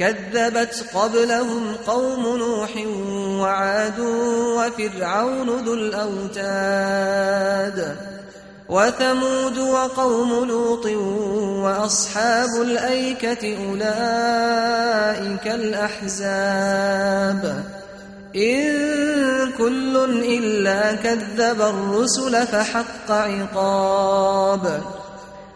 كذبت قبلهم قوم نوح وعاد وفرعون ذو الأوتاد وثمود وقوم لوط وأصحاب الأيكة أولئك الأحزاب إن كل إلا كذب الرسل فحق عقاب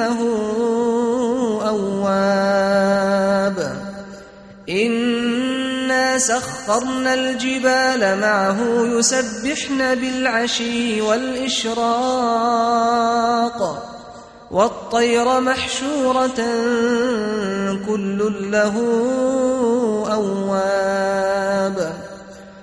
إنه أواب. إنا سخرنا الجبال معه يسبحن بالعشي والإشراق. والطير محشورة كل له أواب.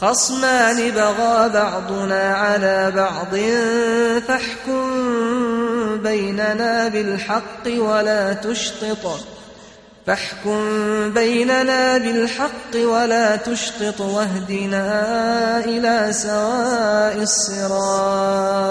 خصمان بغى بعضنا على بعض فاحكم بيننا بالحق ولا تشطط. فاحكم بيننا بالحق ولا تشطط واهدنا إلى سواء الصراط.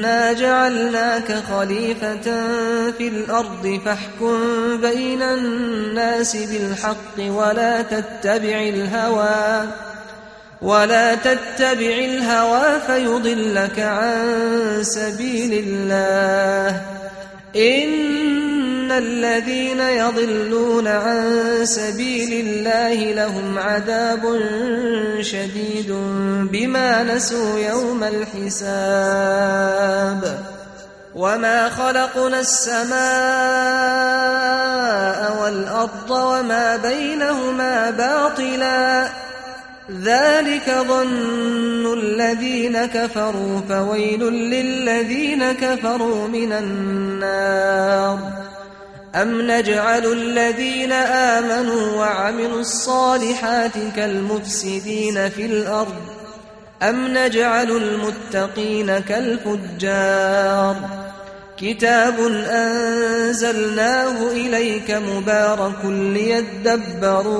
إنا جعلناك خليفة في الأرض فاحكم بين الناس بالحق ولا تتبع الهوى ولا تتبع الهوى فيضلك عن سبيل الله إن الذين يضلون عن سبيل الله لهم عذاب شديد بما نسوا يوم الحساب. وما خلقنا السماء والأرض وما بينهما باطلا. ذلك ظن الذين كفروا، فويل للذين كفروا من النار. أم نجعل الذين آمنوا وعملوا الصالحات كالمفسدين في الأرض أم نجعل المتقين كالفجار كتاب أنزلناه إليك مبارك ليدبروا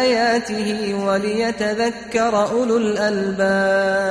آياته وليتذكر أولو الألباب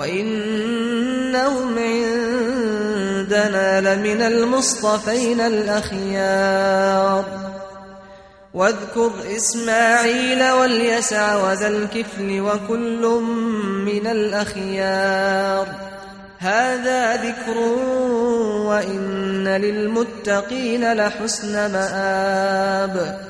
وإنهم عندنا لمن المصطفين الأخيار واذكر إسماعيل واليسع وذا الكفل وكل من الأخيار هذا ذكر وإن للمتقين لحسن مآب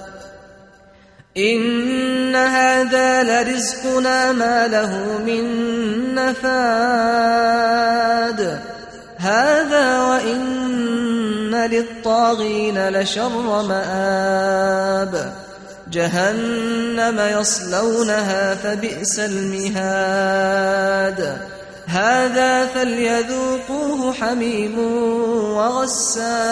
إن هذا لرزقنا ما له من نفاد هذا وإن للطاغين لشر مآب جهنم يصلونها فبئس المهاد هذا فليذوقوه حميم وغساق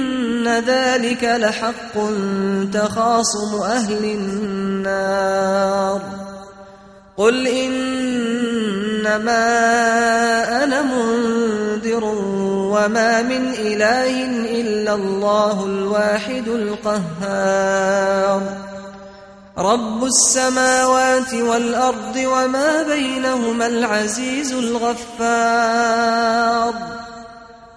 إن ذلك لحق تخاصم أهل النار قل إنما أنا منذر وما من إله إلا الله الواحد القهار رب السماوات والأرض وما بينهما العزيز الغفار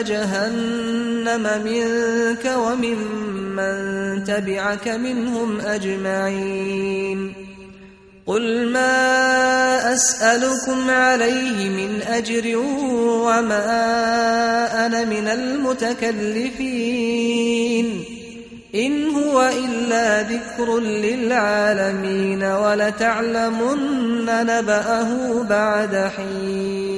جهنم منك ومن من تبعك منهم أجمعين. قل ما أسألكم عليه من أجر وما أنا من المتكلفين. إن هو إلا ذكر للعالمين ولتعلمن نبأه بعد حين.